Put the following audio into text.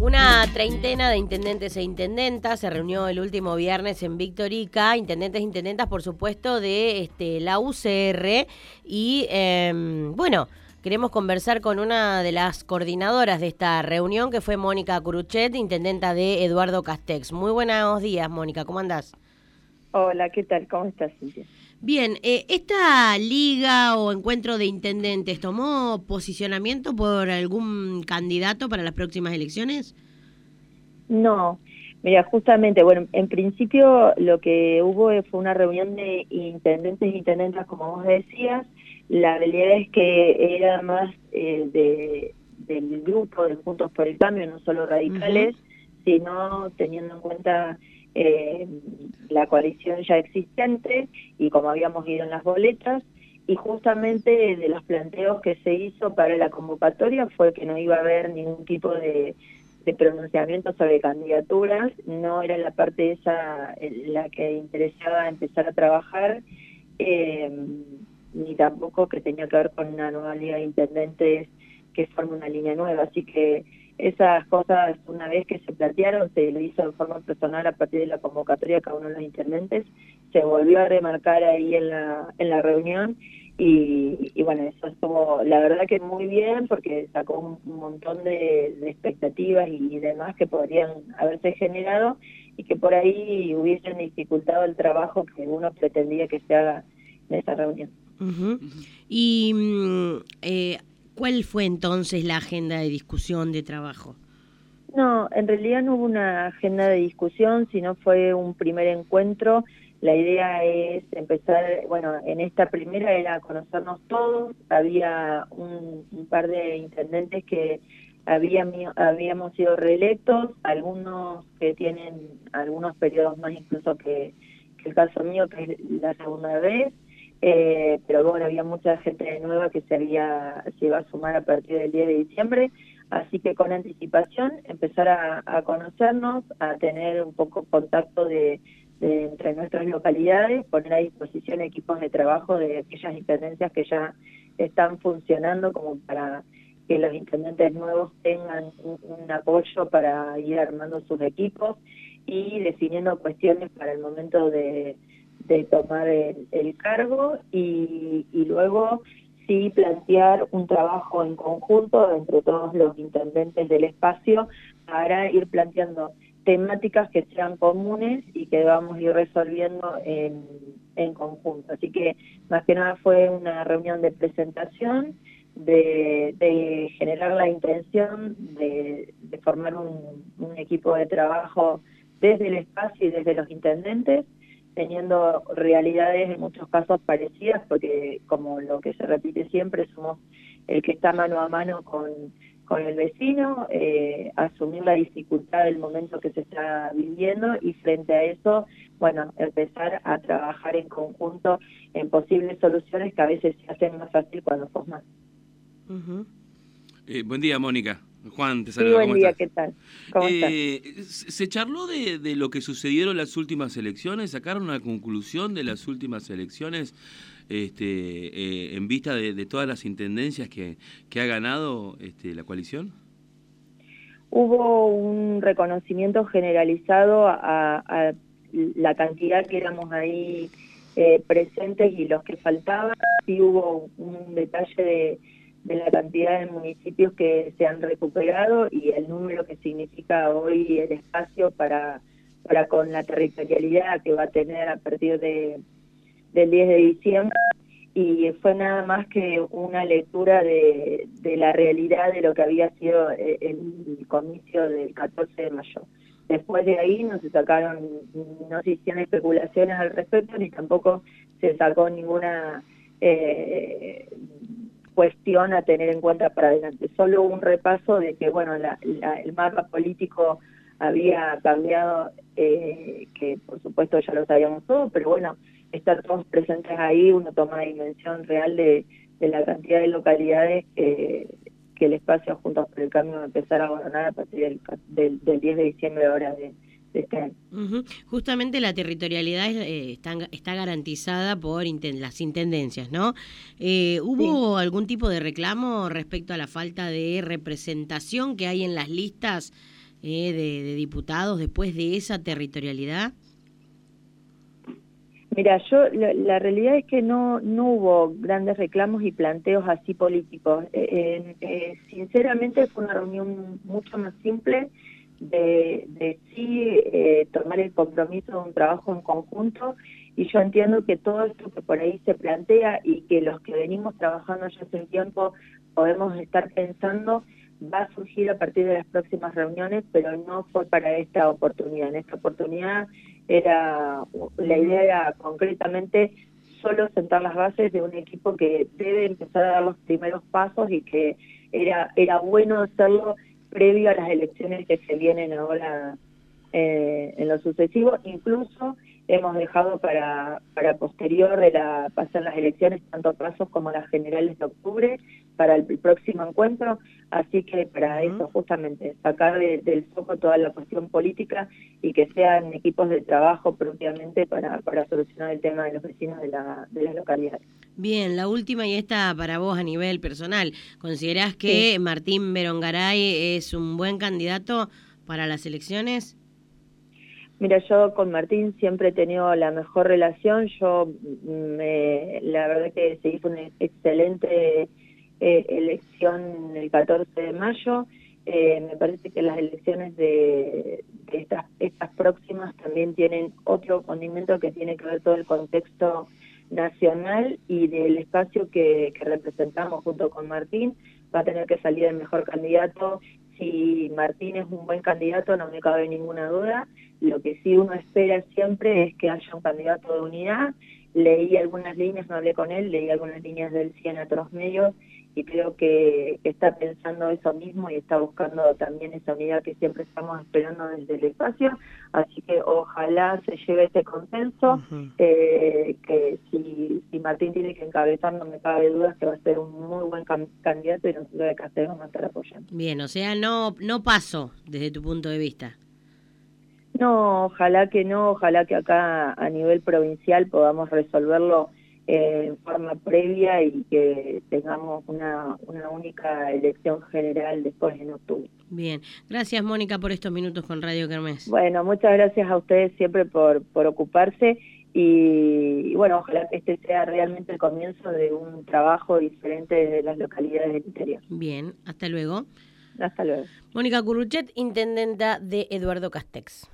Una treintena de intendentes e intendentas se reunió el último viernes en Victorica, intendentes e intendentas, por supuesto, de este, la UCR. Y em, bueno, queremos conversar con una de las coordinadoras de esta reunión, que fue Mónica Curuchet, intendenta de Eduardo Castex. Muy buenos días, Mónica, ¿cómo andás? Hola, ¿qué tal? ¿Cómo estás, Cintia? Bien, eh, ¿esta liga o encuentro de intendentes tomó posicionamiento por algún candidato para las próximas elecciones? No, mira, justamente, bueno, en principio lo que hubo fue una reunión de intendentes e intendentas, como vos decías. La realidad es que era más eh, de, del grupo de Juntos por el Cambio, no solo radicales, sino teniendo en cuenta eh, la coalición ya existente y como habíamos ido en las boletas, y justamente de los planteos que se hizo para la convocatoria fue que no iba a haber ningún tipo de, pronunciamiento sobre candidaturas, no era la parte esa la que interesaba empezar a trabajar, eh, ni tampoco que tenía que ver con una nueva liga de intendentes que forme una línea nueva, así que esas cosas, una vez que se plantearon, se lo hizo de forma personal a partir de la convocatoria cada uno de los intendentes, se volvió a remarcar ahí en la, en la reunión y, bueno, eso estuvo, la verdad que muy bien porque sacó un, montón de, expectativas y, demás que podrían haberse generado y que por ahí hubiesen dificultado el trabajo que uno pretendía que se haga en esa reunión. Y mm, eh, ¿Cuál fue entonces la agenda de discusión de trabajo? No, en realidad no hubo una agenda de discusión, sino fue un primer encuentro. La idea es empezar, bueno, en esta primera era conocernos todos, había un, par de intendentes que habíamos sido reelectos, algunos que tienen algunos periodos más incluso que el caso mío, que es la segunda vez, eh, pero bueno, había mucha gente nueva que se, había, se iba a sumar a partir del 10 de diciembre, así que con anticipación empezar a, conocernos, a tener un poco contacto de, entre nuestras localidades, poner a disposición equipos de trabajo de aquellas intendencias que ya están funcionando como para que los intendentes nuevos tengan un apoyo para ir armando sus equipos y definiendo cuestiones para el momento de de tomar el, cargo y, luego sí plantear un trabajo en conjunto entre todos los intendentes del espacio para ir planteando temáticas que sean comunes y que vamos a ir resolviendo en, en conjunto. Así que más que nada fue una reunión de presentación, de, de generar la intención de, de formar un, un equipo de trabajo desde el espacio y desde los intendentes teniendo realidades en muchos casos parecidas, porque como lo que se repite siempre, somos el que está mano a mano con, con el vecino, eh, asumir la dificultad del momento que se está viviendo y frente a eso, bueno, empezar a trabajar en conjunto en posibles soluciones que a veces se hacen más fácil cuando sos. Eh, buen día, Mónica. Juan, te saludo. Sí, buen día, ¿qué tal? ¿Cómo eh, ¿Se charló de, de, lo que sucedieron las últimas elecciones? ¿Sacaron una conclusión de las últimas elecciones este, eh, en vista de, todas las intendencias que, que ha ganado este, la coalición? Hubo un reconocimiento generalizado a, la cantidad que éramos ahí eh, presentes y los que faltaban. Sí hubo un detalle de de la cantidad de municipios que se han recuperado y el número que significa hoy el espacio para, para con la territorialidad que va a tener a partir de, del 10 de diciembre y fue nada más que una lectura de, de la realidad de lo que había sido eh, el comicio del 14 de mayo. Después de ahí no se sacaron, no se hicieron especulaciones al respecto, ni tampoco se sacó ninguna eh, cuestión a tener en cuenta para adelante. Solo un repaso de que, bueno, el mapa político había cambiado, eh, que por supuesto ya lo sabíamos todos, pero bueno, estar todos presentes ahí, uno toma dimensión real de, la cantidad de localidades que, que el espacio Juntos por el Cambio va a empezar a gobernar a partir del, del, del 10 de diciembre ahora de, Justamente la territorialidad eh, está, está, garantizada por las intendencias, ¿no? Eh, ¿Hubo algún tipo de reclamo respecto a la falta de representación que hay en las listas de, de diputados después de esa territorialidad? Mira, yo la, realidad es que no, no hubo grandes reclamos y planteos así políticos. Eh, eh, sinceramente fue una reunión mucho más simple de, sí eh, tomar el compromiso de un trabajo en conjunto y yo entiendo que todo esto que por ahí se plantea y que los que venimos trabajando ya hace un tiempo podemos estar pensando va a surgir a partir de las próximas reuniones, pero no fue para esta oportunidad. En esta oportunidad era la idea era concretamente solo sentar las bases de un equipo que debe empezar a dar los primeros pasos y que era era bueno hacerlo previo a las elecciones que se vienen ahora eh, en lo sucesivo, incluso hemos dejado para, para posterior de la pasar las elecciones tanto pasos como las generales de octubre para el próximo encuentro, así que para eso justamente sacar del foco toda la cuestión política y que sean equipos de trabajo propiamente para, para solucionar el tema de los vecinos de la, de la localidad. Bien, la última y esta para vos a nivel personal, ¿considerás que Martín Berongaray es un buen candidato para las elecciones? Mira, yo con Martín siempre he tenido la mejor relación. Yo, me, la verdad que se hizo una excelente eh, elección el 14 de mayo. Eh, me parece que las elecciones de, estas, estas próximas también tienen otro condimento que tiene que ver todo el contexto nacional y del espacio que, representamos junto con Martín. Va a tener que salir el mejor candidato si Martín es un buen candidato, no me cabe ninguna duda. Lo que sí uno espera siempre es que haya un candidato de unidad. Leí algunas líneas, no hablé con él, leí algunas líneas del CIEN a otros medios y creo que, está pensando eso mismo y está buscando también esa unidad que siempre estamos esperando desde el espacio. Así que ojalá se lleve ese consenso, eh, que si, si Martín tiene que encabezar, no me cabe duda que va a ser un muy buen candidato y nosotros de Castellón vamos a estar apoyando. Bien, o sea, no, no paso desde tu punto de vista. No, ojalá que no, ojalá que acá a nivel provincial podamos resolverlo eh, en forma previa y que tengamos una, una única elección general después en octubre. Bien, gracias Mónica por estos minutos con Radio Kermés. Bueno, muchas gracias a ustedes siempre por, por ocuparse y, bueno, ojalá que este sea realmente el comienzo de un trabajo diferente de las localidades del interior. Bien, hasta luego. Hasta luego. Mónica Curruchet, intendenta de Eduardo Castex.